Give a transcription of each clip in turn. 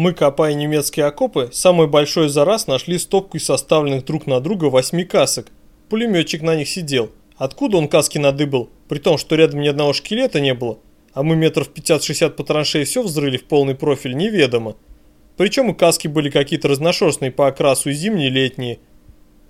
Мы, копая немецкие окопы, самый большой за раз нашли стопку из составленных друг на друга восьми касок. Пулеметчик на них сидел. Откуда он каски надыбал? При том, что рядом ни одного шкелета не было. А мы метров 50-60 по траншеи все взрыли в полный профиль, неведомо. Причем и каски были какие-то разношерстные по окрасу и зимние, и летние.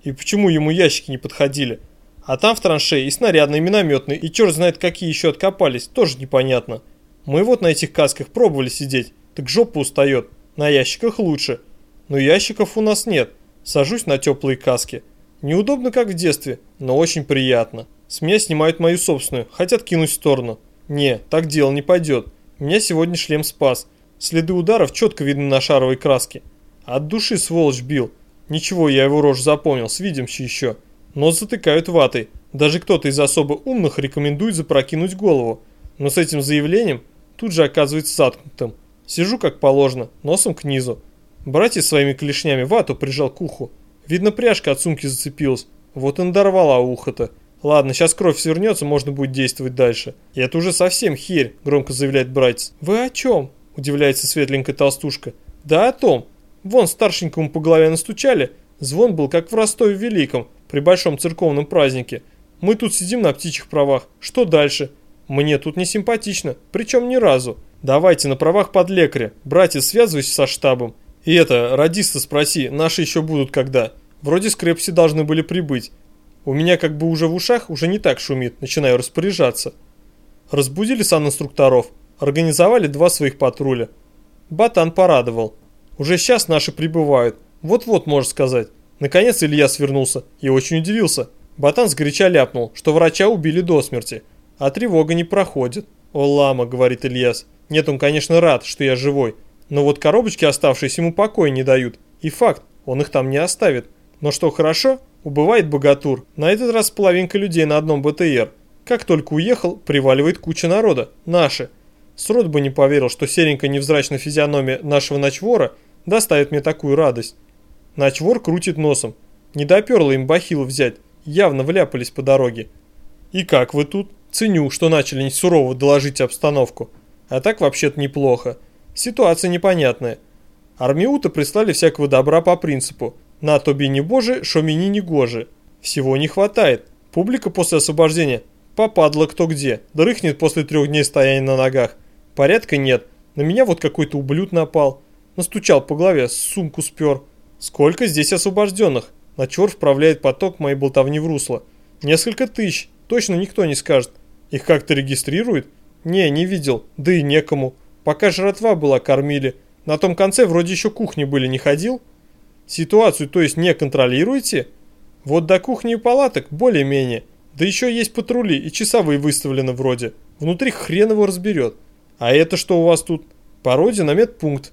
И почему ему ящики не подходили? А там в траншее и снарядные, и минометные, и черт знает какие еще откопались, тоже непонятно. Мы вот на этих касках пробовали сидеть, так жопа устает. На ящиках лучше. Но ящиков у нас нет. Сажусь на теплые каски. Неудобно, как в детстве, но очень приятно. С меня снимают мою собственную, хотят кинуть в сторону. Не, так дело не пойдет. Меня сегодня шлем спас. Следы ударов четко видны на шаровой краске. От души сволочь бил. Ничего, я его рожу запомнил, свидимся еще. Нос затыкают ватой. Даже кто-то из особо умных рекомендует запрокинуть голову. Но с этим заявлением тут же оказывается заткнутым. Сижу как положено, носом к низу. Братья своими клешнями вату прижал к уху. Видно, пряжка от сумки зацепилась. Вот и надорвала ухо-то. Ладно, сейчас кровь свернется, можно будет действовать дальше. И это уже совсем херь, громко заявляет братец. Вы о чем? Удивляется светленькая толстушка. Да о том. Вон старшенькому по голове настучали. Звон был как в Ростове Великом, при большом церковном празднике. Мы тут сидим на птичьих правах. Что дальше? Мне тут не симпатично, причем ни разу. Давайте на правах под лекаря. Братец, связывайся со штабом. И это, радиста спроси, наши еще будут когда. Вроде с Крепси должны были прибыть. У меня как бы уже в ушах уже не так шумит, начинаю распоряжаться. Разбудили санинструкторов, организовали два своих патруля. Батан порадовал. Уже сейчас наши прибывают. Вот-вот, можно сказать. Наконец Илья свернулся и очень удивился. Батан сгоряча ляпнул, что врача убили до смерти. А тревога не проходит. «О, лама», — говорит Ильяс. «Нет, он, конечно, рад, что я живой. Но вот коробочки, оставшиеся ему покоя не дают. И факт, он их там не оставит. Но что хорошо, убывает богатур. На этот раз половинка людей на одном БТР. Как только уехал, приваливает куча народа. Наши. Срод бы не поверил, что серенькая невзрачная физиономия нашего ночвора доставит мне такую радость. Ночвор крутит носом. Не доперло им бахилу взять. Явно вляпались по дороге. И как вы тут? Ценю, что начали сурово доложить обстановку. А так вообще-то неплохо. Ситуация непонятная. Армиута прислали всякого добра по принципу «на тобі не боже, шо мені не гоже». Всего не хватает. Публика после освобождения попадла кто где, дрыхнет после трех дней стояния на ногах. Порядка нет. На меня вот какой-то ублюд напал. Настучал по голове, сумку спер. Сколько здесь освобожденных? Начор вправляет поток моей болтовни в русло. Несколько тысяч. Точно никто не скажет. Их как-то регистрируют? Не, не видел. Да и некому. Пока жратва была, кормили. На том конце вроде еще кухни были, не ходил? Ситуацию, то есть, не контролируете? Вот до кухни и палаток более-менее. Да еще есть патрули и часовые выставлены вроде. Внутри хрен его разберет. А это что у вас тут? Пародия на медпункт.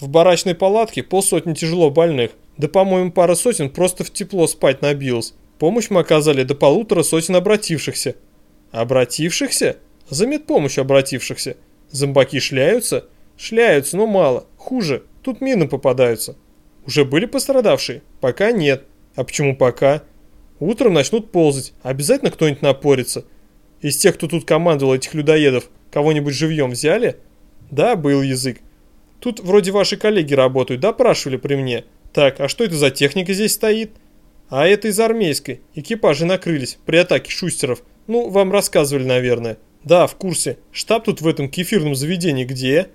В барачной палатке полсотни тяжело больных. Да, по-моему, пара сотен просто в тепло спать набилось. Помощь мы оказали до полутора сотен обратившихся. Обратившихся? За медпомощь обратившихся. Зомбаки шляются? Шляются, но мало. Хуже, тут мины попадаются. Уже были пострадавшие? Пока нет. А почему пока? Утром начнут ползать. Обязательно кто-нибудь напорится. Из тех, кто тут командовал этих людоедов, кого-нибудь живьем взяли? Да, был язык. Тут вроде ваши коллеги работают, допрашивали при мне. Так, а что это за техника здесь стоит? А это из армейской. Экипажи накрылись при атаке шустеров. Ну, вам рассказывали, наверное. Да, в курсе. Штаб тут в этом кефирном заведении где?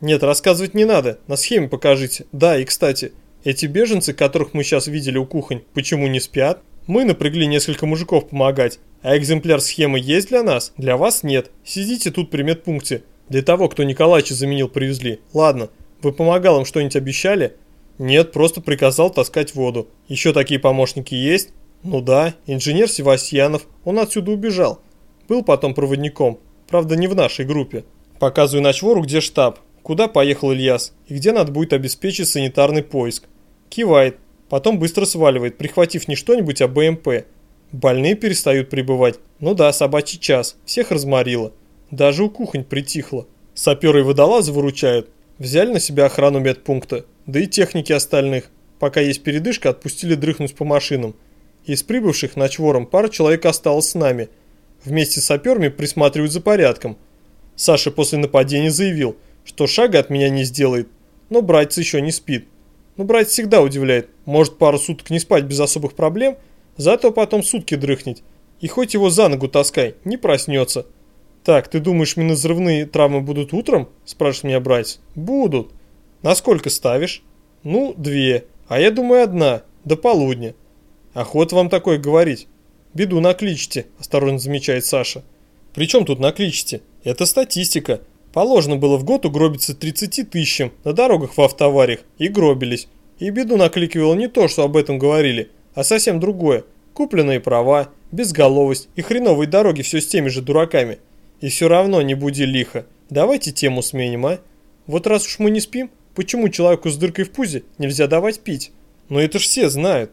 Нет, рассказывать не надо. На схеме покажите. Да, и кстати, эти беженцы, которых мы сейчас видели у кухонь, почему не спят? Мы напрягли несколько мужиков помогать. А экземпляр схемы есть для нас? Для вас нет. Сидите тут при медпункте. Для того, кто Николаевича заменил, привезли. Ладно, вы помогал им что-нибудь обещали? Нет, просто приказал таскать воду. Еще такие помощники есть? Ну да, инженер Севастьянов, он отсюда убежал. Был потом проводником, правда не в нашей группе. Показываю ночвору, где штаб, куда поехал Ильяс и где надо будет обеспечить санитарный поиск. Кивает, потом быстро сваливает, прихватив не что-нибудь, а БМП. Больные перестают прибывать. Ну да, собачий час, всех разморило. Даже у кухонь притихло. Саперы и водолазы выручают. Взяли на себя охрану медпункта, да и техники остальных. Пока есть передышка, отпустили дрыхнуть по машинам. Из прибывших ночвором пара человек осталось с нами. Вместе с саперами присматривают за порядком. Саша после нападения заявил, что шага от меня не сделает. но братец еще не спит. Но братец всегда удивляет. Может пару суток не спать без особых проблем, зато потом сутки дрыхнет. И хоть его за ногу таскай, не проснется. Так, ты думаешь, минозрывные травмы будут утром? Спрашивает меня братец. Будут. Насколько ставишь? Ну, две. А я думаю, одна. До полудня. Охота вам такое говорить. Беду накличите, осторожно замечает Саша. Причем тут накличите? Это статистика. Положено было в год угробиться 30 тысячам на дорогах в автовариях, и гробились. И беду накликивало не то, что об этом говорили, а совсем другое. Купленные права, безголовость и хреновые дороги все с теми же дураками. И все равно не буди лихо. Давайте тему сменим, а? Вот раз уж мы не спим, почему человеку с дыркой в пузе нельзя давать пить? Но это ж все знают.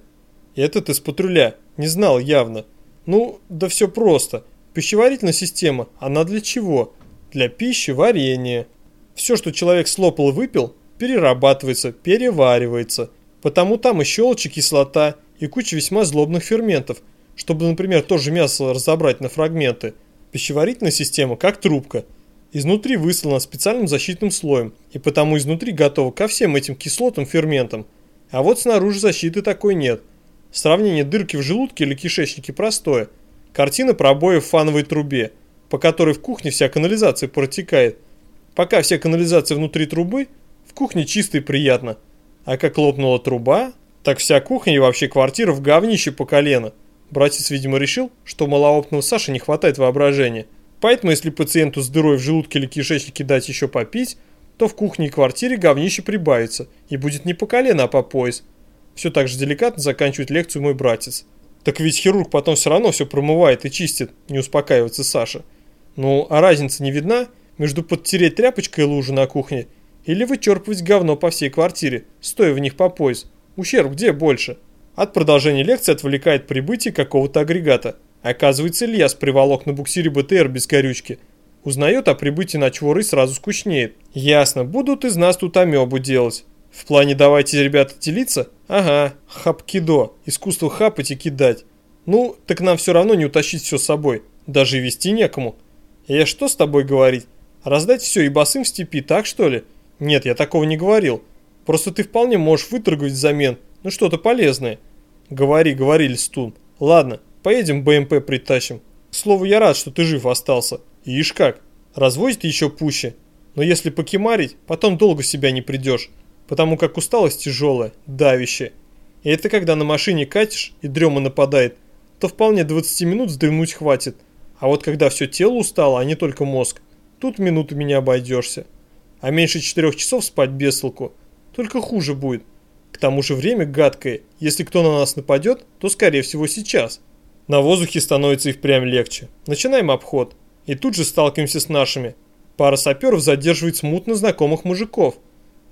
Этот из патруля не знал явно. Ну, да все просто. Пищеварительная система, она для чего? для пищи варенье. Все, что человек слопал и выпил, перерабатывается, переваривается. Потому там и щелочь, и кислота, и куча весьма злобных ферментов, чтобы, например, то же мясо разобрать на фрагменты. Пищеварительная система как трубка. Изнутри выслана специальным защитным слоем, и потому изнутри готова ко всем этим кислотам, ферментам. А вот снаружи защиты такой нет. Сравнение дырки в желудке или кишечнике простое. Картина пробоя в фановой трубе – по которой в кухне вся канализация протекает. Пока вся канализация внутри трубы, в кухне чисто и приятно. А как лопнула труба, так вся кухня и вообще квартира в говнище по колено. Братец, видимо, решил, что малоопытного Саши не хватает воображения. Поэтому, если пациенту с дырой в желудке или кишечнике дать еще попить, то в кухне и квартире говнище прибавится, и будет не по колено, а по пояс. Все так же деликатно заканчивает лекцию мой братец. Так ведь хирург потом все равно все промывает и чистит, не успокаивается Саша. Ну, а разница не видна между подтереть тряпочкой лужу на кухне или вычерпывать говно по всей квартире, стоя в них по пояс. Ущерб где больше? От продолжения лекции отвлекает прибытие какого-то агрегата. Оказывается, Ильяс приволок на буксире БТР без горючки. Узнает о прибытии ночвора и сразу скучнеет. Ясно, будут из нас тут амебу делать. В плане давайте, ребята, делиться? Ага, хапкидо, искусство хапать и кидать. Ну, так нам все равно не утащить все с собой, даже и вести некому. Я что с тобой говорить? Раздать все и босым в степи, так что ли? Нет, я такого не говорил. Просто ты вполне можешь выторговать взамен, ну что-то полезное. Говори, говори, Листун. Ладно, поедем БМП притащим. К слову, я рад, что ты жив остался. Ишь как, развозит еще пуще. Но если покемарить, потом долго себя не придешь. Потому как усталость тяжелая, давящая. И это когда на машине катишь и дрема нападает, то вполне 20 минут вздремнуть хватит – а вот когда все тело устало, а не только мозг, тут минутами не обойдешься. А меньше четырех часов спать без толку, только хуже будет. К тому же время гадкое, если кто на нас нападет, то скорее всего сейчас. На воздухе становится и впрямь легче. Начинаем обход. И тут же сталкиваемся с нашими. Пара саперов задерживает смутно знакомых мужиков.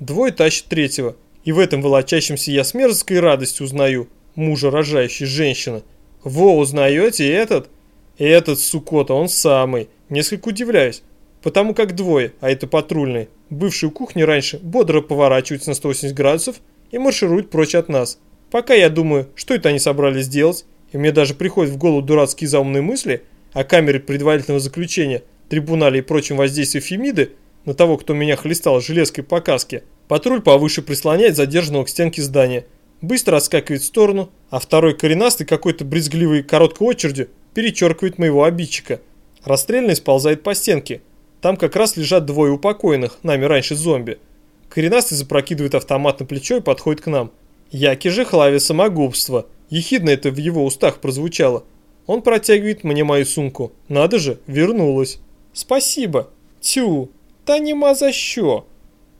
Двое тащат третьего. И в этом волочащемся я с мерзкой радостью узнаю мужа рожающей женщины. Во, узнаете этот? Этот, сукота, он самый. Несколько удивляюсь. Потому как двое, а это патрульные, бывшие у кухни раньше, бодро поворачиваются на 180 градусов и маршируют прочь от нас. Пока я думаю, что это они собрались сделать, и мне даже приходят в голову дурацкие заумные мысли о камере предварительного заключения, трибунале и прочем воздействии Фемиды на того, кто меня хлестал железкой по каске, патруль повыше прислоняет задержанного к стенке здания, быстро отскакивает в сторону, а второй коренастый какой-то брезгливый короткой очередью перечеркивает моего обидчика. Расстрельный сползает по стенке. Там как раз лежат двое упокоенных, нами раньше зомби. Коренастый запрокидывает автомат на плечо и подходит к нам. Яки же хлаве самогубство. Ехидно это в его устах прозвучало. Он протягивает мне мою сумку. Надо же, вернулась. Спасибо. Тю, та нема за що.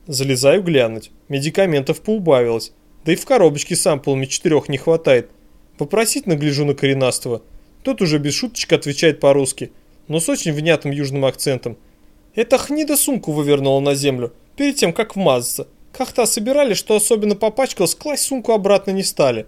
Залезаю глянуть. Медикаментов поубавилось. Да и в коробочке с ампулами четырех не хватает. Попросить нагляжу на коренастого. Тот уже без шуточек отвечает по-русски, но с очень внятным южным акцентом. Эта хнида сумку вывернула на землю, перед тем, как вмазаться. Как-то собирали, что особенно попачкалось, класть сумку обратно не стали.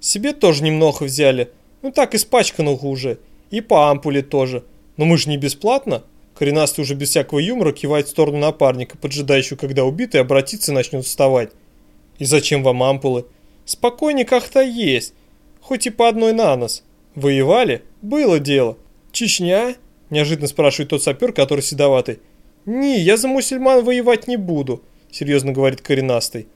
Себе тоже немного взяли, ну так испачканного уже. И по ампуле тоже. Но мы же не бесплатно. Коренастый уже без всякого юмора кивает в сторону напарника, поджидающего, когда убитый обратится и начнет вставать. И зачем вам ампулы? Спокойнее как-то есть, хоть и по одной на нос. «Воевали? Было дело. Чечня?» – неожиданно спрашивает тот сапер, который седоватый. «Не, я за мусульман воевать не буду. серьезно говорит коренастый.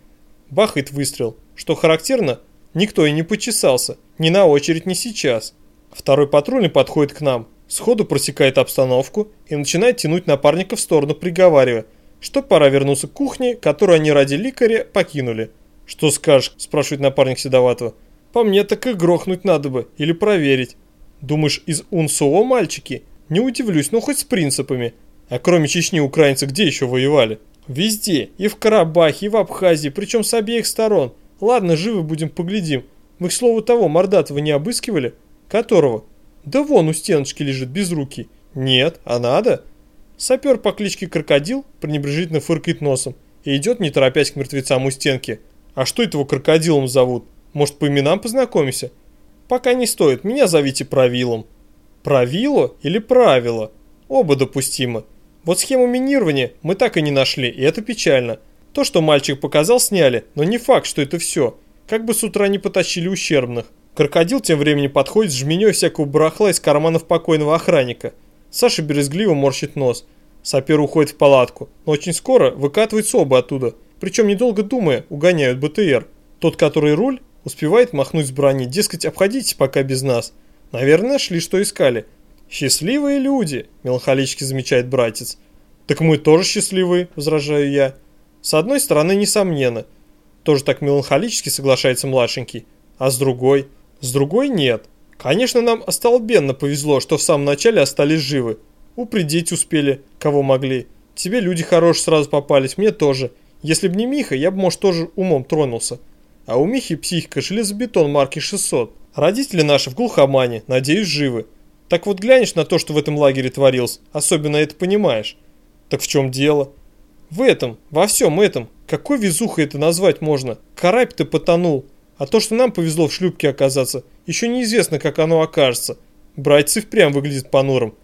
Бахает выстрел. Что характерно, никто и не почесался. Ни на очередь, ни сейчас. Второй патрульный подходит к нам, сходу просекает обстановку и начинает тянуть напарника в сторону, приговаривая, что пора вернуться к кухне, которую они ради ликаря покинули. «Что скажешь?» – спрашивает напарник Седоватого. «По мне так и грохнуть надо бы, или проверить. Думаешь, из УНСО мальчики? Не удивлюсь, но хоть с принципами. А кроме Чечни украинцы где еще воевали?» «Везде, и в Карабахе, и в Абхазии, причем с обеих сторон. Ладно, живы будем, поглядим. Мы, к слову того, Мордатова не обыскивали?» «Которого?» «Да вон у стеночки лежит, без руки». «Нет, а надо?» Сапер по кличке Крокодил пренебрежительно фыркает носом и идет, не торопясь к мертвецам у стенки. «А что этого крокодилом зовут? Может, по именам познакомимся?» «Пока не стоит, меня зовите Правилом». «Правило или правило?» Оба допустимы. Вот схему минирования мы так и не нашли, и это печально. То, что мальчик показал, сняли, но не факт, что это все. Как бы с утра не потащили ущербных. Крокодил тем временем подходит с жменей всякого барахла из карманов покойного охранника. Саша березгливо морщит нос. Сапер уходит в палатку, но очень скоро выкатывается оба оттуда. Причем, недолго думая, угоняют БТР. Тот, который руль, успевает махнуть с брони, дескать, обходитесь пока без нас. Наверное, шли, что искали. «Счастливые люди», – меланхолически замечает братец. «Так мы тоже счастливые», – возражаю я. С одной стороны, несомненно. Тоже так меланхолически соглашается младшенький. А с другой – с другой нет. Конечно, нам остолбенно повезло, что в самом начале остались живы. Упредить успели, кого могли. Тебе люди хорошие сразу попались, мне тоже. Если б не Миха, я бы, может, тоже умом тронулся. А у Михи психика железобетон марки 600. Родители наши в глухомане, надеюсь, живы. Так вот глянешь на то, что в этом лагере творилось, особенно это понимаешь. Так в чем дело? В этом, во всем этом. Какой везухой это назвать можно? Карабь-то потонул. А то, что нам повезло в шлюпке оказаться, еще неизвестно, как оно окажется. Братец впрямь выглядит понурым.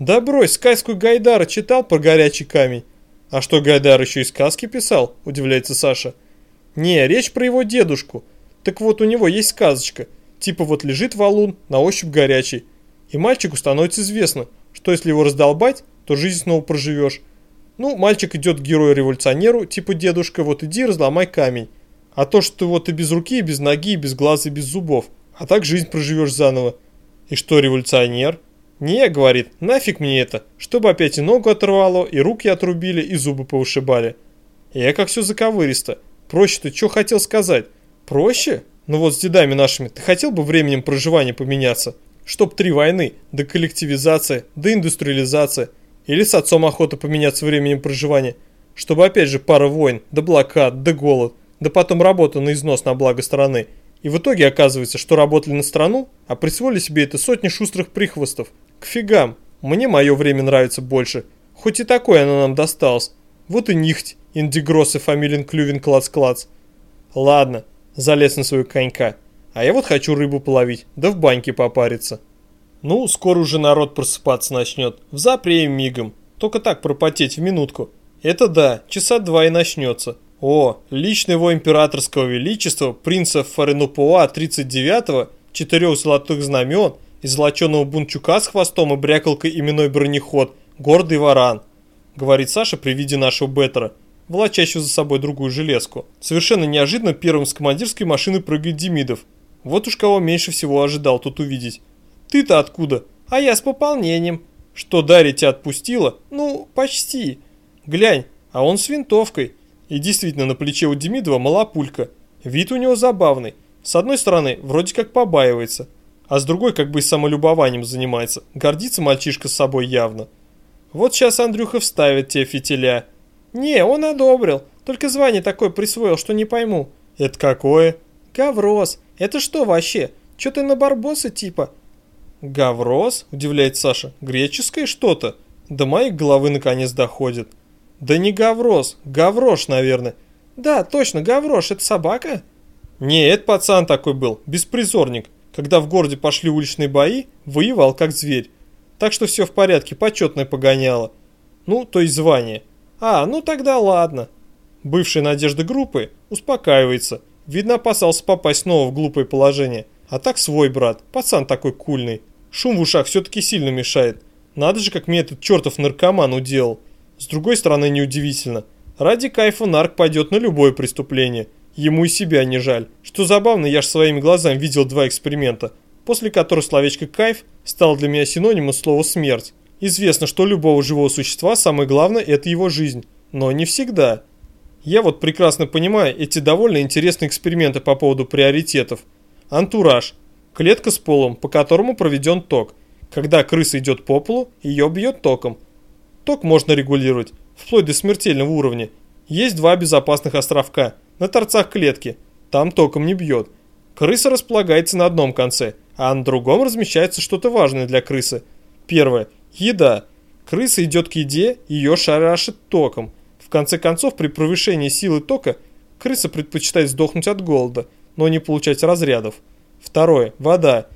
Да брось, сказку Гайдара читал про горячий камень. А что, Гайдар еще и сказки писал? Удивляется Саша. Не, речь про его дедушку. Так вот, у него есть сказочка. Типа вот лежит валун, на ощупь горячий. И мальчику становится известно, что если его раздолбать, то жизнь снова проживешь. Ну, мальчик идет к герою-революционеру, типа дедушка, вот иди разломай камень. А то, что вот и без руки, и без ноги, и без глаз, и без зубов. А так жизнь проживешь заново. И что, революционер? Не, говорит, нафиг мне это, чтобы опять и ногу оторвало, и руки отрубили, и зубы повышибали. Я как все заковыристо. Проще ты что хотел сказать? Проще? Ну вот с дедами нашими ты хотел бы временем проживания поменяться? Чтоб три войны, да коллективизация, да индустриализация. Или с отцом охота поменяться временем проживания. Чтобы опять же пара войн, да блокад, да голод да потом работа на износ на благо страны. И в итоге оказывается, что работали на страну, а присвоили себе это сотни шустрых прихвостов. К фигам, мне мое время нравится больше. Хоть и такое оно нам досталось. Вот и нихть, индигросс и фамилин клювин клац-клац. Ладно, залез на свою конька. А я вот хочу рыбу половить, да в баньке попариться. Ну, скоро уже народ просыпаться начнет. В запре мигом. Только так пропотеть в минутку. Это да, часа два и начнется. О, лично его императорского величества, принца Фаренупуа 39-го, четырех золотых знамен и золоченого бунчука с хвостом и брякалкой именной бронеход, гордый варан, говорит Саша при виде нашего беттера, волочащего за собой другую железку. Совершенно неожиданно первым с командирской машины прыгает Демидов. Вот уж кого меньше всего ожидал тут увидеть. Ты-то откуда? А я с пополнением. Что, Дарья тебя отпустила? Ну, почти. Глянь, а он с винтовкой. И действительно, на плече у Демидова мала пулька. Вид у него забавный. С одной стороны, вроде как побаивается, а с другой как бы и самолюбованием занимается. Гордится мальчишка с собой явно. Вот сейчас Андрюха вставит те фитиля. Не, он одобрил, только звание такое присвоил, что не пойму. Это какое? Гавроз. Это что вообще? Че ты на барбоса типа? Гавроз? Удивляется Саша. Греческое что-то? До моей головы наконец доходит. Да не Гаврош, Гаврош, наверное. Да, точно, Гаврош, это собака? Не, это пацан такой был, беспризорник. Когда в городе пошли уличные бои, воевал как зверь. Так что все в порядке, почетное погоняло. Ну, то есть звание. А, ну тогда ладно. Бывшая надежда группы успокаивается. Видно, опасался попасть снова в глупое положение. А так свой брат, пацан такой кульный. Шум в ушах все-таки сильно мешает. Надо же, как мне этот чертов наркоман уделал. С другой стороны, неудивительно. Ради кайфа нарк пойдет на любое преступление. Ему и себя не жаль. Что забавно, я ж своими глазами видел два эксперимента, после которых словечко «кайф» стало для меня синонимом слова «смерть». Известно, что любого живого существа самое главное – это его жизнь. Но не всегда. Я вот прекрасно понимаю эти довольно интересные эксперименты по поводу приоритетов. Антураж. Клетка с полом, по которому проведен ток. Когда крыса идет по полу, ее бьет током. Ток можно регулировать, вплоть до смертельного уровня. Есть два безопасных островка, на торцах клетки. Там током не бьет. Крыса располагается на одном конце, а на другом размещается что-то важное для крысы. Первое – Еда. Крыса идет к еде, ее шарашит током. В конце концов, при повышении силы тока, крыса предпочитает сдохнуть от голода, но не получать разрядов. Второе. Вода.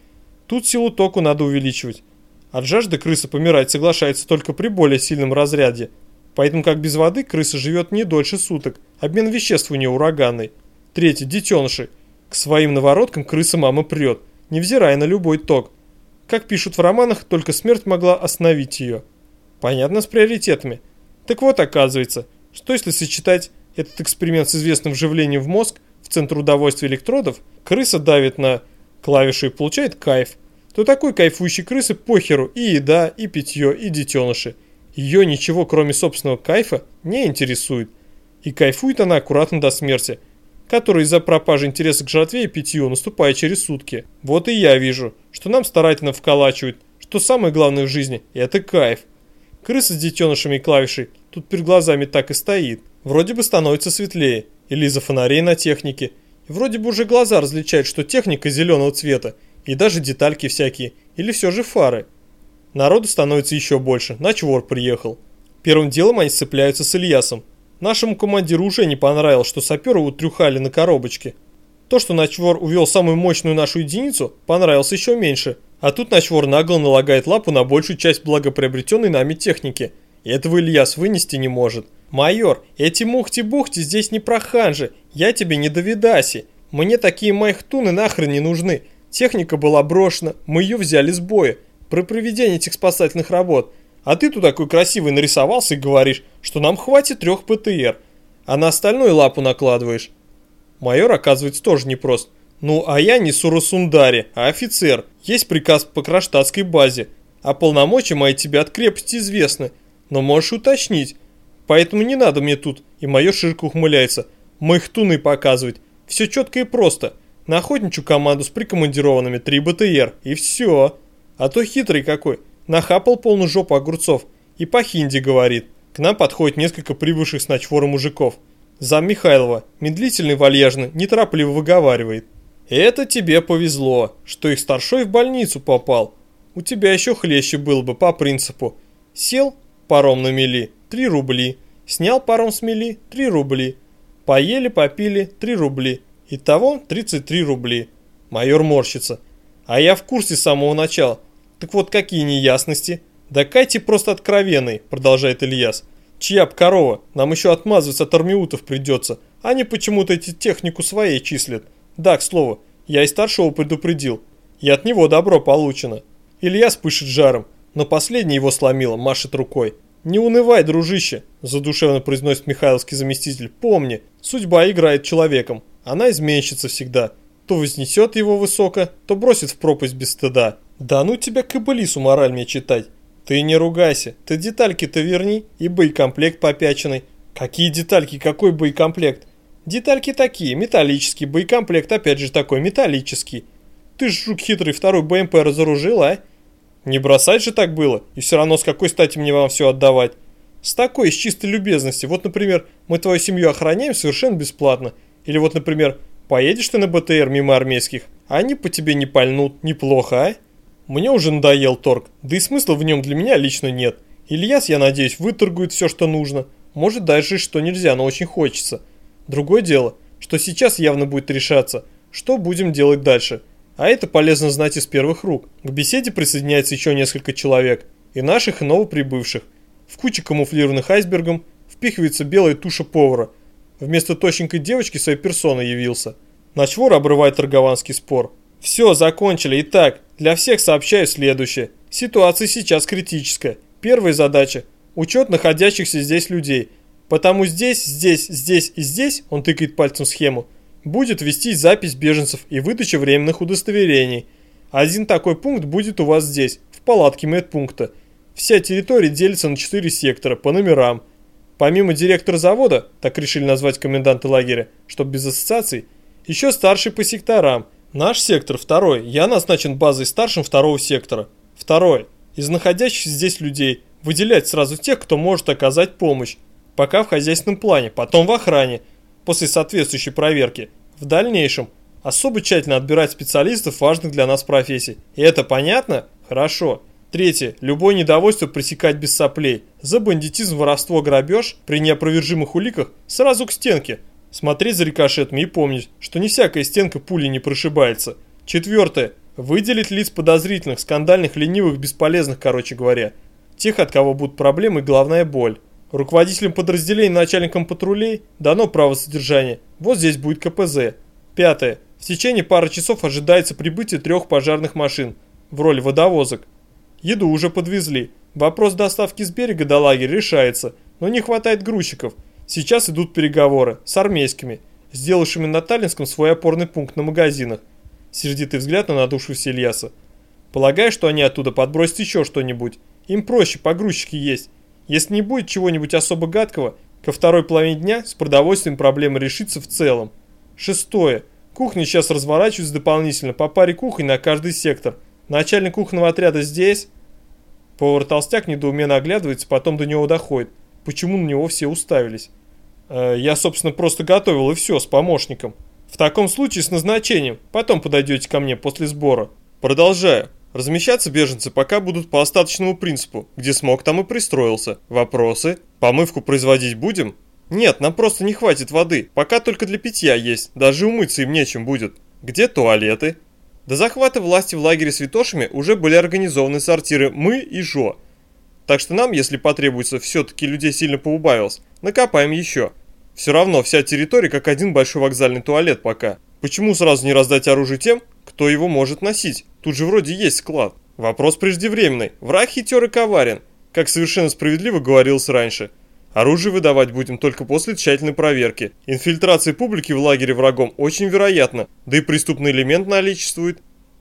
Тут силу току надо увеличивать. От жажды крыса помирать соглашается только при более сильном разряде. Поэтому как без воды крыса живет не дольше суток. Обмен веществ у нее ураганный. Третье. Детеныши. К своим наворотам крыса мама прет, невзирая на любой ток. Как пишут в романах, только смерть могла остановить ее. Понятно с приоритетами. Так вот, оказывается, что если сочетать этот эксперимент с известным вживлением в мозг, в центр удовольствия электродов, крыса давит на клавишу и получает кайф, то такой кайфующей крысы похеру и еда, и питье, и детеныши. Ее ничего, кроме собственного кайфа, не интересует. И кайфует она аккуратно до смерти – который из-за пропажи интереса к жратве и питью наступает через сутки. Вот и я вижу, что нам старательно вколачивают, что самое главное в жизни – это кайф. Крыса с детенышами и клавишей тут перед глазами так и стоит. Вроде бы становится светлее, или из-за фонарей на технике. И вроде бы уже глаза различают, что техника зеленого цвета, и даже детальки всякие, или все же фары. Народу становится еще больше, начвор приехал. Первым делом они сцепляются с Ильясом, Нашему командиру уже не понравилось, что саперы утрюхали на коробочке. То, что Ночвор увел самую мощную нашу единицу, понравилось еще меньше. А тут Ночвор нагло налагает лапу на большую часть благоприобретенной нами техники. И этого Ильяс вынести не может. «Майор, эти мухти-бухти здесь не проханжи, я тебе не довидаси. Мне такие майхтуны нахрен не нужны. Техника была брошена, мы ее взяли с боя. При проведении этих спасательных работ а ты тут такой красивый нарисовался и говоришь, что нам хватит трех ПТР, а на остальное лапу накладываешь. Майор, оказывается, тоже непрост. Ну, а я не Сурасундари, а офицер. Есть приказ по кронштадтской базе, а полномочия мои тебе от крепости известны, но можешь уточнить. Поэтому не надо мне тут, и майор широко ухмыляется, моих туны показывать. Все четко и просто. На охотничью команду с прикомандированными 3 БТР, и все. А то хитрый какой. Нахапал полную жопу огурцов и по хинди говорит. К нам подходит несколько прибывших с ночвора мужиков. Зам Михайлова, медлительный вальяжно, неторопливо выговаривает. «Это тебе повезло, что их старшой в больницу попал. У тебя еще хлеще было бы по принципу. Сел, паром на мели, 3 рубли. Снял паром с мели, 3 рубли. Поели, попили, 3 рубли. Итого 33 рубли. Майор морщится. А я в курсе с самого начала. Так вот, какие неясности? Да Кати просто откровенный, продолжает Ильяс. Чья б корова? Нам еще отмазываться от армиутов придется. Они почему-то эти технику своей числят. Да, к слову, я и старшего предупредил. И от него добро получено. Ильяс пышет жаром, но последний его сломило, машет рукой. «Не унывай, дружище», – задушевно произносит Михайловский заместитель. «Помни, судьба играет человеком. Она изменщица всегда. То вознесет его высоко, то бросит в пропасть без стыда. Да ну тебя кабелису мораль мне читать. Ты не ругайся, ты детальки-то верни и боекомплект попяченный. Какие детальки, какой боекомплект? Детальки такие, металлический, боекомплект опять же такой, металлический. Ты ж, жук хитрый, второй БМП разоружил, а? Не бросать же так было, и все равно с какой стати мне вам все отдавать? С такой, с чистой любезности. Вот, например, мы твою семью охраняем совершенно бесплатно. Или вот, например, поедешь ты на БТР мимо армейских, а они по тебе не пальнут, неплохо, а? Мне уже надоел торг, да и смысла в нем для меня лично нет. Ильяс, я надеюсь, выторгует все, что нужно. Может даже что нельзя, но очень хочется. Другое дело, что сейчас явно будет решаться, что будем делать дальше. А это полезно знать из первых рук. К беседе присоединяется еще несколько человек. И наших, и новоприбывших. В куче камуфлированных айсбергом впихивается белая туша повара. Вместо точненькой девочки своей персоной явился. Ночвор обрывает торгованский спор. Все, закончили. Итак, для всех сообщаю следующее. Ситуация сейчас критическая. Первая задача – учет находящихся здесь людей. Потому здесь, здесь, здесь и здесь, он тыкает пальцем схему, будет вестись запись беженцев и выдача временных удостоверений. Один такой пункт будет у вас здесь, в палатке медпункта. Вся территория делится на 4 сектора по номерам. Помимо директора завода, так решили назвать коменданта лагеря, чтобы без ассоциаций, еще старший по секторам. Наш сектор второй, я назначен базой старшим второго сектора. Второй, из находящихся здесь людей, выделять сразу тех, кто может оказать помощь. Пока в хозяйственном плане, потом в охране, после соответствующей проверки. В дальнейшем особо тщательно отбирать специалистов важных для нас профессий. И это понятно? Хорошо. Третье. Любое недовольство пресекать без соплей. За бандитизм, воровство, грабеж при неопровержимых уликах сразу к стенке. Смотреть за рикошетами и помнить, что не всякая стенка пули не прошибается. Четвертое. Выделить лиц подозрительных, скандальных, ленивых, бесполезных, короче говоря. Тех, от кого будут проблемы и главная боль. Руководителям подразделений, начальникам патрулей дано право содержания. Вот здесь будет КПЗ. Пятое. В течение пары часов ожидается прибытие трех пожарных машин в роли водовозок. Еду уже подвезли. Вопрос доставки с берега до лагеря решается, но не хватает грузчиков. Сейчас идут переговоры с армейскими, сделавшими на Таллинском свой опорный пункт на магазинах. Сердитый взгляд на надувшегося Ильяса. Полагаю, что они оттуда подбросят еще что-нибудь. Им проще, погрузчики есть. Если не будет чего-нибудь особо гадкого, ко второй половине дня с продовольствием проблема решится в целом. Шестое. Кухни сейчас разворачиваются дополнительно по паре кухонь на каждый сектор. Начальник кухонного отряда здесь? Повар-толстяк недоуменно оглядывается, потом до него доходит. Почему на него все уставились? Э, я, собственно, просто готовил и все, с помощником. В таком случае с назначением. Потом подойдете ко мне после сбора. Продолжаю. Размещаться беженцы пока будут по остаточному принципу. Где смог, там и пристроился. Вопросы? Помывку производить будем? Нет, нам просто не хватит воды. Пока только для питья есть. Даже умыться им нечем будет. Где туалеты? До захвата власти в лагере с Витошами уже были организованы сортиры «Мы» и «Жо». Так что нам, если потребуется, все-таки людей сильно поубавилось, накопаем еще. Все равно вся территория как один большой вокзальный туалет пока. Почему сразу не раздать оружие тем, кто его может носить? Тут же вроде есть склад. Вопрос преждевременный. Враг хитер и коварен, как совершенно справедливо говорилось раньше. Оружие выдавать будем только после тщательной проверки. Инфильтрация публики в лагере врагом очень вероятна, да и преступный элемент наличествует.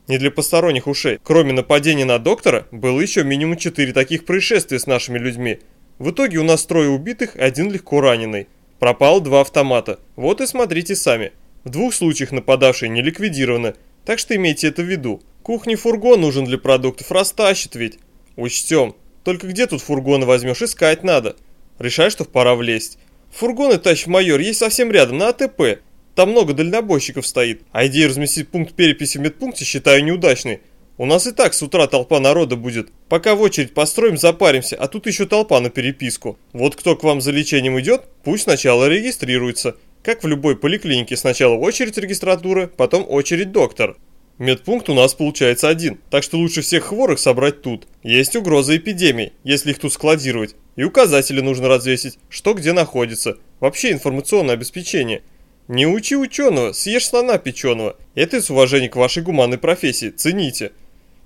Не для посторонних ушей. Кроме нападения на доктора, было еще минимум четыре таких происшествия с нашими людьми. В итоге у нас трое убитых, один легко раненый. Пропало два автомата. Вот и смотрите сами. В двух случаях нападавшие не ликвидированы, так что имейте это в виду. Кухне фургон нужен для продуктов, растащит ведь. Учтем. Только где тут фургоны возьмешь, искать надо. Решай, что пора влезть. Фургоны тащ майор есть совсем рядом, на АТП. Там много дальнобойщиков стоит. А идея разместить пункт переписи в медпункте считаю неудачной. У нас и так с утра толпа народа будет. Пока в очередь построим, запаримся, а тут еще толпа на переписку. Вот кто к вам за лечением идет, пусть сначала регистрируется. Как в любой поликлинике, сначала очередь регистратуры, потом очередь доктор. Медпункт у нас получается один, так что лучше всех хворых собрать тут. Есть угроза эпидемии, если их тут складировать. И указатели нужно развесить, что где находится. Вообще информационное обеспечение. Не учи ученого, съешь слона печеного. Это из уважения к вашей гуманной профессии, цените.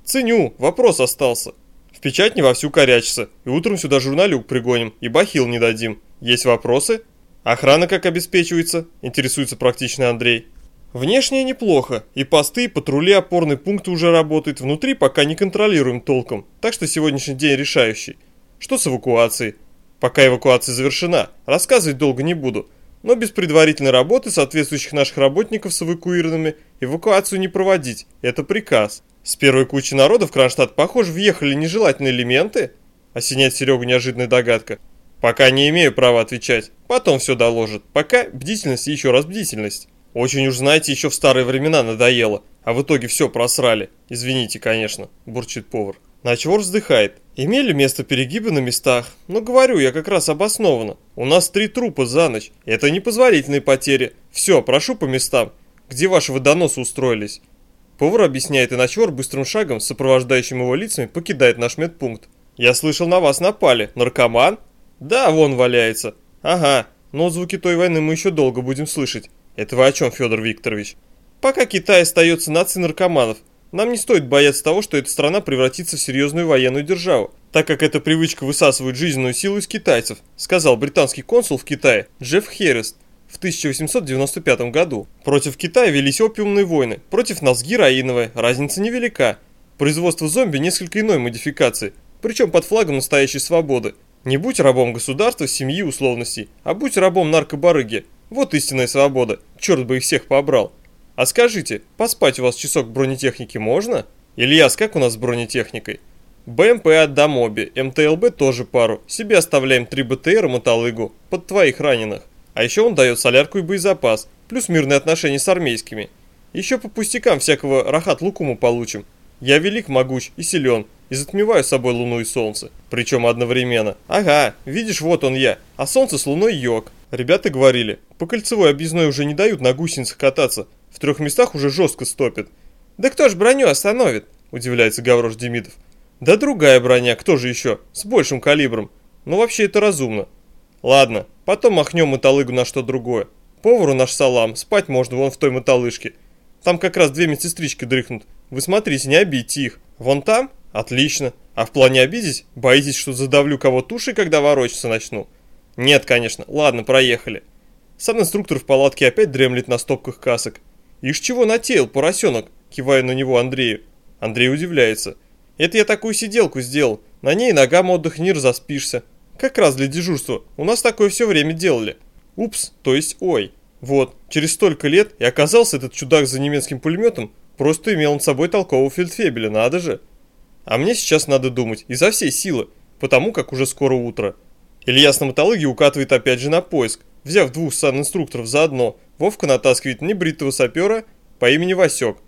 Ценю, вопрос остался. В печать не вовсю корячится, и утром сюда журналюк пригоним, и бахил не дадим. Есть вопросы? Охрана как обеспечивается? Интересуется практичный Андрей. Внешне неплохо, и посты, и патрули, опорный пункт уже работают, внутри пока не контролируем толком, так что сегодняшний день решающий. Что с эвакуацией? Пока эвакуация завершена, рассказывать долго не буду, но без предварительной работы соответствующих наших работников с эвакуированными эвакуацию не проводить, это приказ. С первой кучи народа в Кронштадт, похоже, въехали нежелательные элементы? Осеняет Серегу неожиданная догадка. Пока не имею права отвечать, потом все доложат, пока бдительность и еще раз бдительность. Очень уж, знаете, еще в старые времена надоело, а в итоге все просрали. Извините, конечно, бурчит повар. Начвор вздыхает. Имели место перегибы на местах, но говорю я как раз обоснованно. У нас три трупа за ночь, это непозволительные потери. Все, прошу по местам. Где ваши водоносы устроились? Повар объясняет, и Начвор быстрым шагом, сопровождающим его лицами, покидает наш медпункт. Я слышал, на вас напали. Наркоман? Да, вон валяется. Ага, но звуки той войны мы еще долго будем слышать. Это вы о чем, Федор Викторович? Пока Китай остается нацией наркоманов, нам не стоит бояться того, что эта страна превратится в серьезную военную державу. так как эта привычка высасывает жизненную силу из китайцев, сказал британский консул в Китае Джефф Херрест в 1895 году. Против Китая велись опиумные войны, против нас героиновая, разница невелика. Производство зомби несколько иной модификации, причем под флагом настоящей свободы. Не будь рабом государства, семьи, условностей, а будь рабом наркобарыги. Вот истинная свобода, черт бы их всех побрал. А скажите, поспать у вас часок бронетехники можно? Ильяс, как у нас с бронетехникой? БМП отдам обе, МТЛБ тоже пару, себе оставляем 3 БТР и мотолыгу, под твоих раненых. А еще он дает солярку и боезапас, плюс мирные отношения с армейскими. Еще по пустякам всякого рахат лукуму получим. Я велик, могуч и силен, и затмеваю собой луну и солнце. Причем одновременно. Ага, видишь, вот он я, а солнце с луной йог. Ребята говорили, по кольцевой объездной уже не дают на гусеницах кататься, в трех местах уже жестко стопят. Да кто ж броню остановит? Удивляется Гаврош Демидов. Да другая броня, кто же еще? С большим калибром. Ну вообще это разумно. Ладно, потом махнем мотолыгу на что другое. Повару наш салам, спать можно вон в той мотолыжке. Там как раз две медсестрички дрыхнут. Вы смотрите, не обидьте их. Вон там? Отлично. А в плане обидеть? Боитесь, что задавлю кого тушей, когда ворочаться начну? Нет, конечно. Ладно, проехали. Сам инструктор в палатке опять дремлет на стопках касок. Ишь чего натеял, поросенок? Кивая на него Андрею. Андрей удивляется. Это я такую сиделку сделал. На ней ногам отдых не разоспишься. Как раз для дежурства. У нас такое все время делали. Упс, то есть ой. Вот, через столько лет и оказался этот чудак за немецким пулеметом, просто имел он с собой толкового фельдфебеля, надо же. А мне сейчас надо думать изо всей силы, потому как уже скоро утро. Илья стоматологии укатывает опять же на поиск, взяв двух сан-инструкторов заодно, Вовка натаскивает небритого сапера по имени Васек.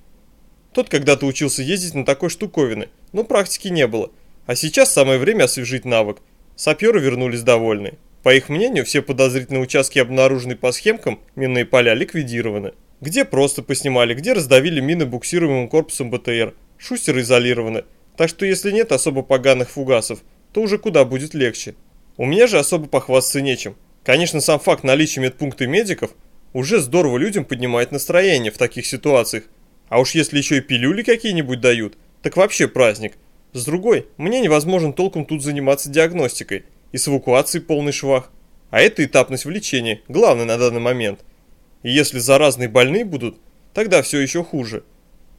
Тот когда-то учился ездить на такой штуковины, но практики не было, а сейчас самое время освежить навык. Саперы вернулись довольны. По их мнению, все подозрительные участки, обнаруженные по схемкам, минные поля ликвидированы. Где просто поснимали, где раздавили мины буксируемым корпусом БТР. Шустеры изолированы. Так что если нет особо поганых фугасов, то уже куда будет легче. У меня же особо похвастаться нечем. Конечно, сам факт наличия медпункта и медиков уже здорово людям поднимает настроение в таких ситуациях. А уж если еще и пилюли какие-нибудь дают, так вообще праздник – с другой, мне невозможно толком тут заниматься диагностикой и с эвакуацией полный швах. А это этапность в лечении, главное на данный момент. И если заразные больные будут, тогда все еще хуже.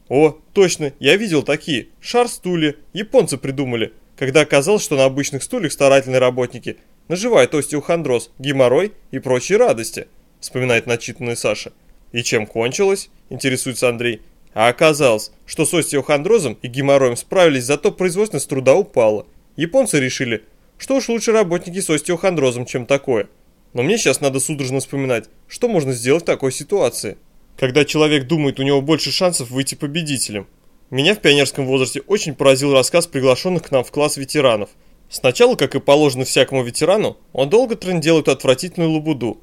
О, точно, я видел такие. Шар-стулья, японцы придумали, когда оказалось, что на обычных стульях старательные работники наживают остеохондроз, геморрой и прочие радости, вспоминает начитанный Саша. И чем кончилось, интересуется Андрей. А оказалось, что с остеохондрозом и геморроем справились, зато производственность труда упала. Японцы решили, что уж лучше работники с остеохондрозом, чем такое. Но мне сейчас надо судорожно вспоминать, что можно сделать в такой ситуации. Когда человек думает, у него больше шансов выйти победителем. Меня в пионерском возрасте очень поразил рассказ приглашенных к нам в класс ветеранов. Сначала, как и положено всякому ветерану, он долго трындел эту отвратительную лабуду,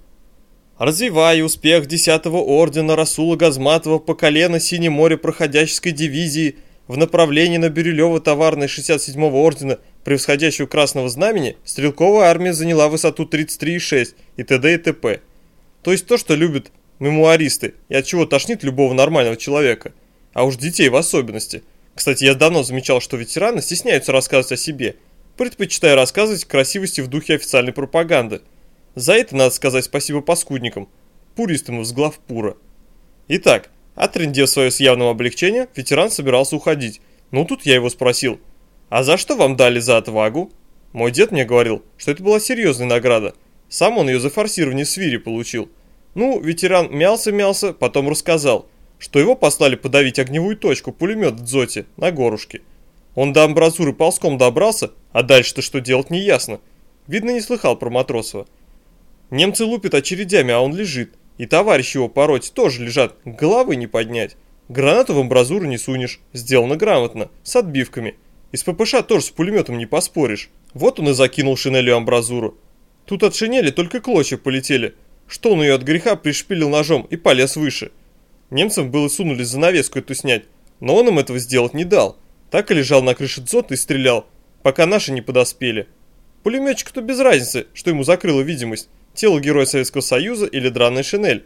Развивая успех 10-го ордена Расула Газматова по колено Синее море проходящей дивизии в направлении на Бирюлево товарной 67-го ордена, превосходящего Красного Знамени, стрелковая армия заняла высоту 33,6 и т.д. и т.п. То есть то, что любят мемуаристы и от чего тошнит любого нормального человека, а уж детей в особенности. Кстати, я давно замечал, что ветераны стесняются рассказывать о себе, предпочитая рассказывать красивости в духе официальной пропаганды – за это надо сказать спасибо паскудникам, пуристам из главпура. Итак, отрендев свое с явным облегчением, ветеран собирался уходить. Ну тут я его спросил, а за что вам дали за отвагу? Мой дед мне говорил, что это была серьезная награда. Сам он ее за форсирование свири получил. Ну, ветеран мялся-мялся, потом рассказал, что его послали подавить огневую точку, пулемет в дзоте, на горушке. Он до амбразуры ползком добрался, а дальше-то что делать не ясно. Видно, не слыхал про Матросова. Немцы лупят очередями, а он лежит. И товарищи его пороть тоже лежат, головы не поднять. Гранату в амбразуру не сунешь, сделано грамотно, с отбивками. Из ППШ тоже с пулеметом не поспоришь. Вот он и закинул шинелью амбразуру. Тут от шинели только клочья полетели, что он ее от греха пришпилил ножом и полез выше. Немцам было сунули занавеску эту снять, но он им этого сделать не дал. Так и лежал на крыше дзота и стрелял, пока наши не подоспели. Пулеметчику-то без разницы, что ему закрыла видимость тело Героя Советского Союза или драная шинель.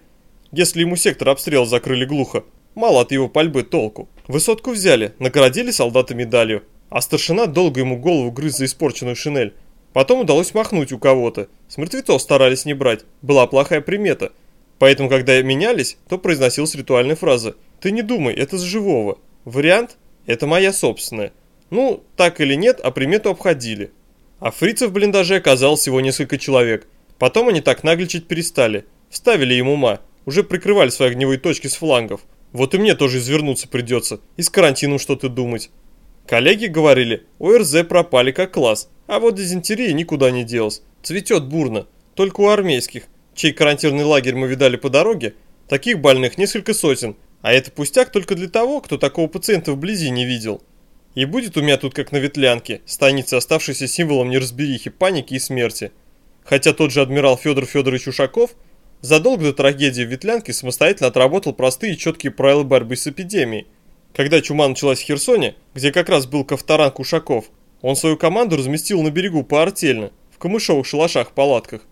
Если ему сектор обстрела закрыли глухо, мало от его пальбы толку. Высотку взяли, наградили солдата медалью. а старшина долго ему голову грыз за испорченную шинель. Потом удалось махнуть у кого-то. С мертвецов старались не брать, была плохая примета. Поэтому, когда менялись, то произносилась ритуальная фраза «Ты не думай, это с живого». Вариант – это моя собственная. Ну, так или нет, а примету обходили. А фрицев в блиндаже оказалось всего несколько человек. Потом они так нагличить перестали. Вставили ему ума. Уже прикрывали свои огневые точки с флангов. Вот и мне тоже извернуться придется. И с карантином что-то думать. Коллеги говорили, ОРЗ пропали как класс, а вот дизентерия никуда не делась. Цветет бурно. Только у армейских, чей карантинный лагерь мы видали по дороге, таких больных несколько сотен. А это пустяк только для того, кто такого пациента вблизи не видел. И будет у меня тут как на ветлянке, станица, оставшейся символом неразберихи, паники и смерти. Хотя тот же адмирал Федор Федорович Ушаков задолго до трагедии в Ветлянке самостоятельно отработал простые и четкие правила борьбы с эпидемией. Когда чума началась в Херсоне, где как раз был Ковторанг Ушаков, он свою команду разместил на берегу поартельно, в камышовых шалашах-палатках.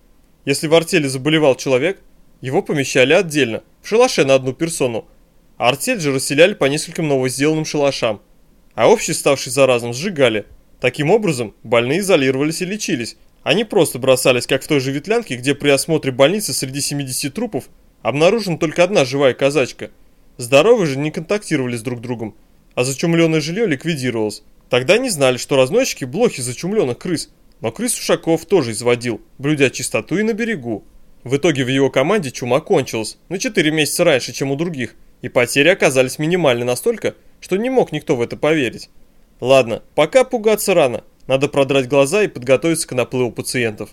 Если в артели заболевал человек, его помещали отдельно, в шалаше на одну персону, а артель же расселяли по нескольким новосделанным шалашам. А общий, ставший заразным, сжигали. Таким образом, больные изолировались и лечились, они просто бросались, как в той же ветлянке, где при осмотре больницы среди 70 трупов обнаружена только одна живая казачка. Здоровые же не контактировали с друг другом, а зачумленное жилье ликвидировалось. Тогда не знали, что разносчики блохи зачумленных крыс, но крыс Ушаков тоже изводил, блюдя чистоту и на берегу. В итоге в его команде чума кончилась на 4 месяца раньше, чем у других, и потери оказались минимальны настолько, что не мог никто в это поверить. Ладно, пока пугаться рано, надо продрать глаза и подготовиться к наплыву пациентов.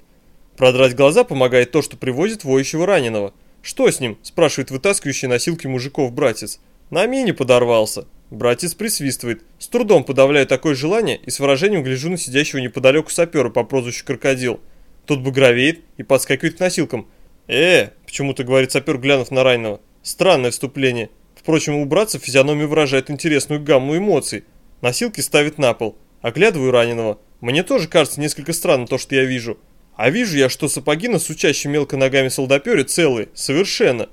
Продрать глаза помогает то, что привозит воющего раненого. «Что с ним?» – спрашивает вытаскивающий носилки мужиков братец. «На мине подорвался». Братец присвистывает, с трудом подавляя такое желание и с выражением гляжу на сидящего неподалеку сапера по прозвищу Крокодил. Тот багровеет и подскакивает к носилкам. «Э!» – почему-то говорит сапер, глянув на раненого. Странное вступление. Впрочем, у братца физиономия выражает интересную гамму эмоций. Носилки ставит на пол. Оглядываю раненого. Мне тоже кажется несколько странно то, что я вижу. А вижу я, что сапоги на сучащей мелко ногами солдапере целые, совершенно.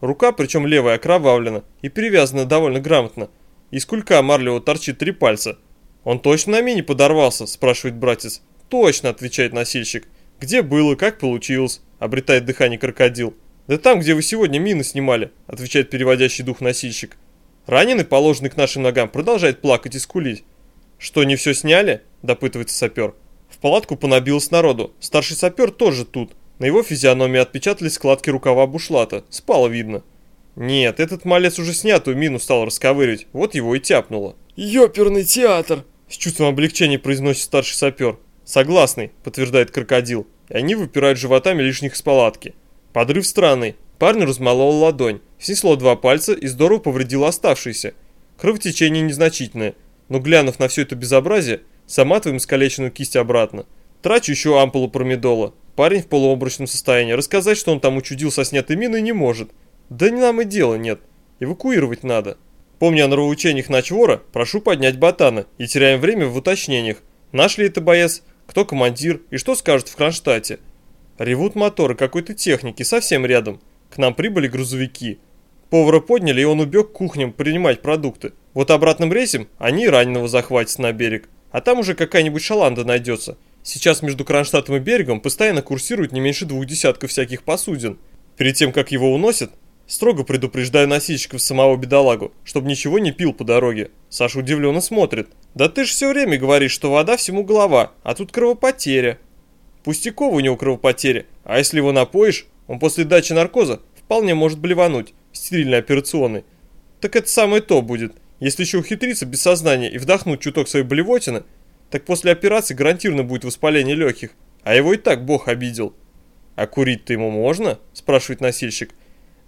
Рука, причем левая, окровавлена и перевязана довольно грамотно. Из кулька марлевого торчит три пальца. «Он точно на мине подорвался?» – спрашивает братец. «Точно», – отвечает носильщик. «Где было, как получилось?» – обретает дыхание крокодил. «Да там, где вы сегодня мины снимали», – отвечает переводящий дух носильщик. Раненый, положенный к нашим ногам, продолжает плакать и скулить. «Что, не все сняли?» – допытывается сапер. В палатку понабилось народу. Старший сапер тоже тут. На его физиономии отпечатались складки рукава бушлата. Спало видно. Нет, этот малец уже снятую мину стал расковыривать. Вот его и тяпнуло. «Ёперный театр!» С чувством облегчения произносит старший сапер. «Согласный», подтверждает крокодил. И они выпирают животами лишних из палатки. Подрыв странный. Парню размолол ладонь. Снесло два пальца и здорово повредило оставшиеся. Кровотечение незначительное но глянув на все это безобразие, заматываем искалеченную кисть обратно. Трачу еще ампулу промедола. Парень в полуобрачном состоянии. Рассказать, что он там учудил со снятой миной, не может. Да не нам и дела нет. Эвакуировать надо. Помня о нравоучениях начвора, прошу поднять ботана и теряем время в уточнениях. Наш ли это боец, кто командир и что скажет в Кронштадте. Ревут моторы какой-то техники совсем рядом. К нам прибыли грузовики. Повара подняли, и он убег к кухням принимать продукты. Вот обратным рейсом они и раненого захватят на берег. А там уже какая-нибудь шаланда найдется. Сейчас между Кронштадтом и берегом постоянно курсирует не меньше двух десятков всяких посудин. Перед тем, как его уносят, строго предупреждаю носильщиков самого бедолагу, чтобы ничего не пил по дороге. Саша удивленно смотрит. «Да ты ж все время говоришь, что вода всему голова, а тут кровопотеря». Пустякова у него кровопотеря, а если его напоишь, он после дачи наркоза вполне может блевануть стерильной операционной. Так это самое то будет. Если еще ухитриться без сознания и вдохнуть чуток своей блевотины, так после операции гарантированно будет воспаление легких, а его и так бог обидел. «А курить-то ему можно?» – спрашивает носильщик.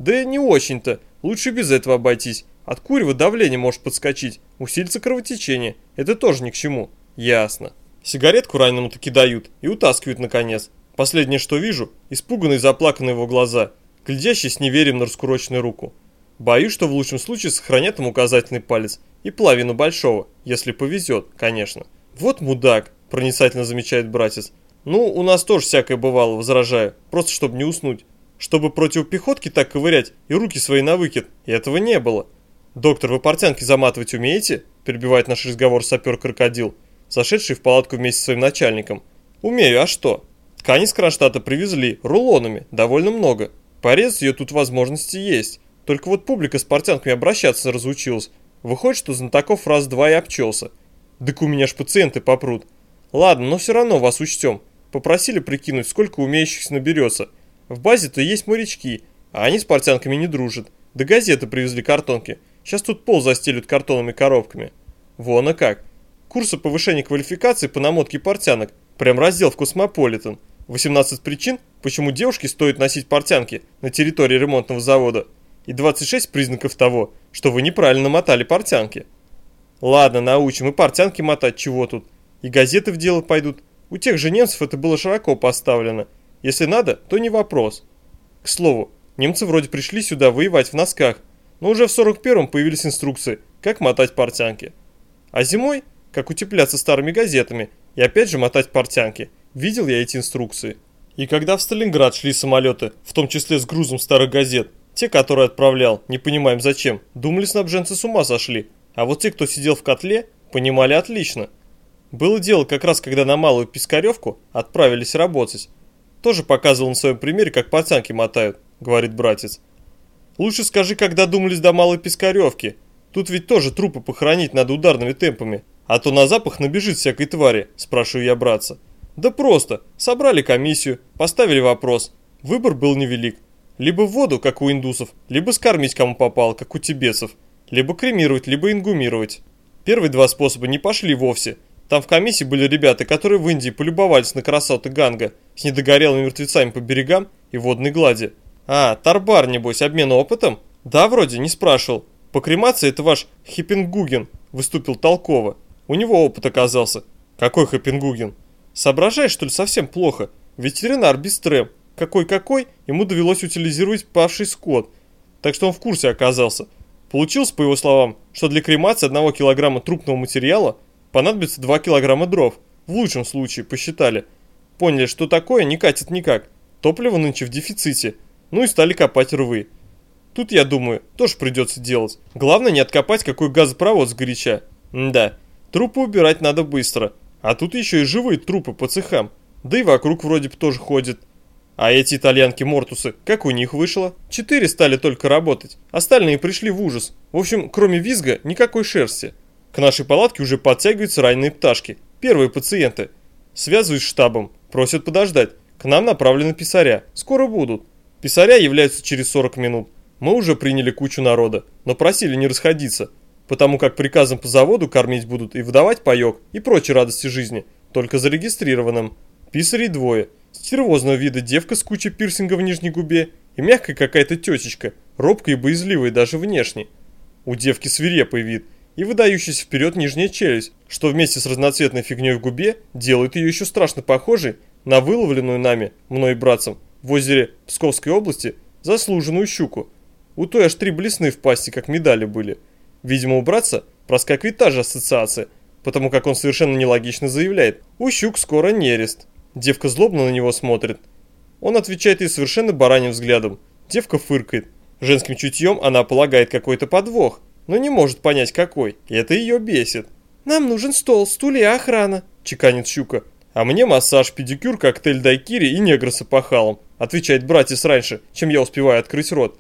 «Да не очень-то. Лучше без этого обойтись. От курева давление может подскочить, усилится кровотечение. Это тоже ни к чему». «Ясно». Сигаретку раненому таки дают и утаскивают наконец. Последнее, что вижу, испуганные заплаканные его глаза – глядящий с неверием на раскуроченную руку. Боюсь, что в лучшем случае сохранят им указательный палец и половину большого, если повезет, конечно. Вот мудак, проницательно замечает братец. Ну, у нас тоже всякое бывало, возражаю, просто чтобы не уснуть. Чтобы против пехотки так ковырять и руки свои на выкид, и этого не было. «Доктор, вы портянки заматывать умеете?» – перебивает наш разговор сапер-крокодил. зашедший в палатку вместе со своим начальником. «Умею, а что? Ткани с Кронштадта привезли, рулонами, довольно много. Порезать ее тут возможности есть. Только вот публика с портянками обращаться разучилась. Выходит, что знатоков раз-два и обчелся. Дык у меня ж пациенты попрут. Ладно, но все равно вас учтем. Попросили прикинуть, сколько умеющихся наберется. В базе-то есть морячки, а они с портянками не дружат. Да газеты привезли картонки. Сейчас тут пол застелют картонными коробками. Вон и как. Курсы повышения квалификации по намотке портянок. Прям раздел в Космополитен. 18 причин, почему девушке стоит носить портянки на территории ремонтного завода. И 26 признаков того, что вы неправильно мотали портянки. Ладно, научим и портянки мотать, чего тут. И газеты в дело пойдут. У тех же немцев это было широко поставлено. Если надо, то не вопрос. К слову, немцы вроде пришли сюда воевать в носках, но уже в 41-м появились инструкции, как мотать портянки. А зимой, как утепляться старыми газетами и опять же мотать портянки. Видел я эти инструкции. И когда в Сталинград шли самолеты, в том числе с грузом старых газет, те, которые отправлял, не понимаем зачем, думали снабженцы с ума сошли. А вот те, кто сидел в котле, понимали отлично. Было дело как раз, когда на Малую Пискаревку отправились работать. Тоже показывал на своем примере, как пацанки мотают, говорит братец. Лучше скажи, когда думались до Малой Пискаревки. Тут ведь тоже трупы похоронить надо ударными темпами. А то на запах набежит всякой твари, спрашиваю я братца. Да просто, собрали комиссию, поставили вопрос. Выбор был невелик. Либо в воду, как у индусов, либо скормить кому попало, как у тибетцев. Либо кремировать, либо ингумировать. Первые два способа не пошли вовсе – там в комиссии были ребята, которые в Индии полюбовались на красоты Ганга с недогорелыми мертвецами по берегам и водной глади. А, Тарбар, небось, обмен опытом? Да, вроде, не спрашивал. По кремации это ваш Хиппенгуген выступил толково. У него опыт оказался. Какой Хиппенгуген? Соображаешь, что ли, совсем плохо? Ветеринар Бистрем. Какой-какой, ему довелось утилизировать павший скот. Так что он в курсе оказался. Получилось, по его словам, что для кремации одного килограмма трупного материала – Понадобится 2 килограмма дров. В лучшем случае, посчитали. Поняли, что такое не катит никак. Топливо нынче в дефиците. Ну и стали копать рвы. Тут, я думаю, тоже придется делать. Главное не откопать какой газопровод с горяча. да, трупы убирать надо быстро. А тут еще и живые трупы по цехам. Да и вокруг вроде бы тоже ходят. А эти итальянки-мортусы, как у них вышло? Четыре стали только работать. Остальные пришли в ужас. В общем, кроме визга, никакой шерсти. К нашей палатке уже подтягиваются раненые пташки. Первые пациенты. Связываюсь с штабом. Просят подождать. К нам направлены писаря. Скоро будут. Писаря являются через 40 минут. Мы уже приняли кучу народа, но просили не расходиться, потому как приказом по заводу кормить будут и выдавать паёк и прочие радости жизни, только зарегистрированным. Писарей двое. Стервозного вида девка с кучей пирсинга в нижней губе и мягкая какая-то тетечка, робкая и боязливая даже внешне. У девки свирепый вид – и выдающаяся вперед нижняя челюсть, что вместе с разноцветной фигней в губе делает ее еще страшно похожей на выловленную нами, мной и братцем, в озере Псковской области заслуженную щуку. У той аж три блесны в пасти, как медали были. Видимо, у братца проскакивает та же ассоциация, потому как он совершенно нелогично заявляет «У щук скоро нерест». Девка злобно на него смотрит. Он отвечает ей совершенно бараним взглядом. Девка фыркает. Женским чутьем она полагает какой-то подвох – но не может понять какой, это ее бесит. «Нам нужен стол, стулья охрана», – чеканит щука. «А мне массаж, педикюр, коктейль дайкири и негр с опахалом», – отвечает братец раньше, чем я успеваю открыть рот.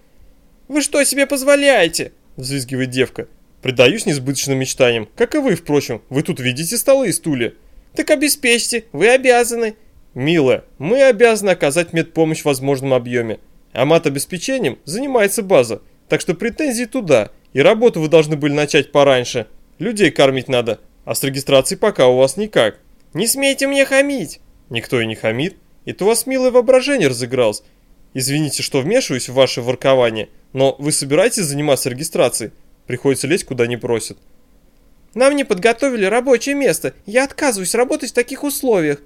«Вы что себе позволяете?» – взвизгивает девка. «Предаюсь несбыточным мечтаниям, как и вы, впрочем. Вы тут видите столы и стулья». «Так обеспечьте, вы обязаны». «Милая, мы обязаны оказать медпомощь в возможном объеме. А мат-обеспечением занимается база, так что претензии туда. И работу вы должны были начать пораньше. Людей кормить надо, а с регистрацией пока у вас никак. Не смейте мне хамить. Никто и не хамит. Это у вас милое воображение разыгралось. Извините, что вмешиваюсь в ваше воркование, но вы собираетесь заниматься регистрацией? Приходится лезть куда не просят. Нам не подготовили рабочее место. Я отказываюсь работать в таких условиях.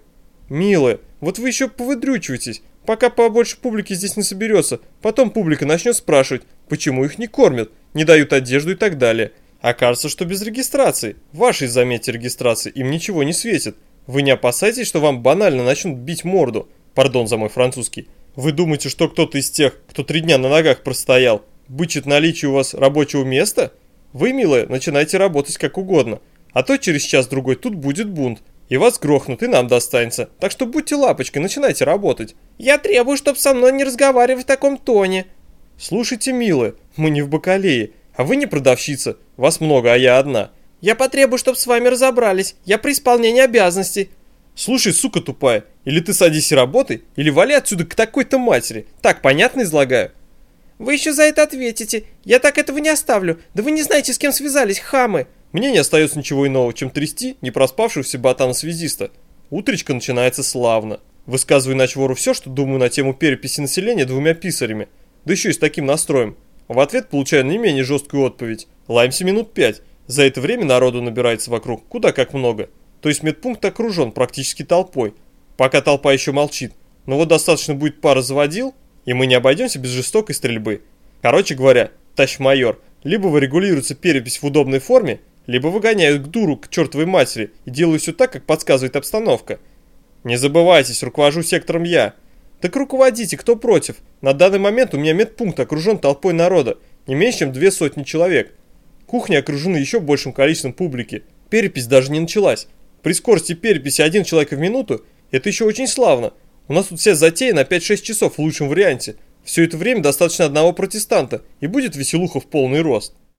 Милая, вот вы еще повыдрючиваетесь, пока побольше публики здесь не соберется. Потом публика начнет спрашивать, почему их не кормят не дают одежду и так далее. Окажется, что без регистрации, вашей, заметьте, регистрации, им ничего не светит. Вы не опасаетесь, что вам банально начнут бить морду? Пардон за мой французский. Вы думаете, что кто-то из тех, кто три дня на ногах простоял, бычит наличие у вас рабочего места? Вы, милая, начинаете работать как угодно. А то через час-другой тут будет бунт. И вас грохнут, и нам достанется. Так что будьте лапочкой, начинайте работать. Я требую, чтобы со мной не разговаривали в таком тоне. Слушайте, милая, мы не в бакалее, а вы не продавщица. Вас много, а я одна. Я потребую, чтобы с вами разобрались. Я при исполнении обязанностей. Слушай, сука тупая, или ты садись и работай, или вали отсюда к такой-то матери. Так, понятно излагаю? Вы еще за это ответите. Я так этого не оставлю. Да вы не знаете, с кем связались, хамы. Мне не остается ничего иного, чем трясти не проспавшегося ботана-связиста. Утречка начинается славно. Высказываю иначе вору все, что думаю на тему переписи населения двумя писарями. Да еще и с таким настроем. В ответ получаю не менее жесткую отповедь. Лаемся минут пять. За это время народу набирается вокруг куда как много. То есть медпункт окружен практически толпой. Пока толпа еще молчит. Но вот достаточно будет пара заводил, и мы не обойдемся без жестокой стрельбы. Короче говоря, товарищ майор, либо вы регулируете перепись в удобной форме, либо выгоняют к дуру к чертовой матери и делаю все так, как подсказывает обстановка. Не забывайтесь, руковожу сектором я. Так руководите, кто против. На данный момент у меня медпункт окружен толпой народа, не меньше, чем две сотни человек. Кухни окружены еще большим количеством публики. Перепись даже не началась. При скорости переписи один человек в минуту это еще очень славно. У нас тут вся затея на 5-6 часов в лучшем варианте. Все это время достаточно одного протестанта, и будет веселуха в полный рост.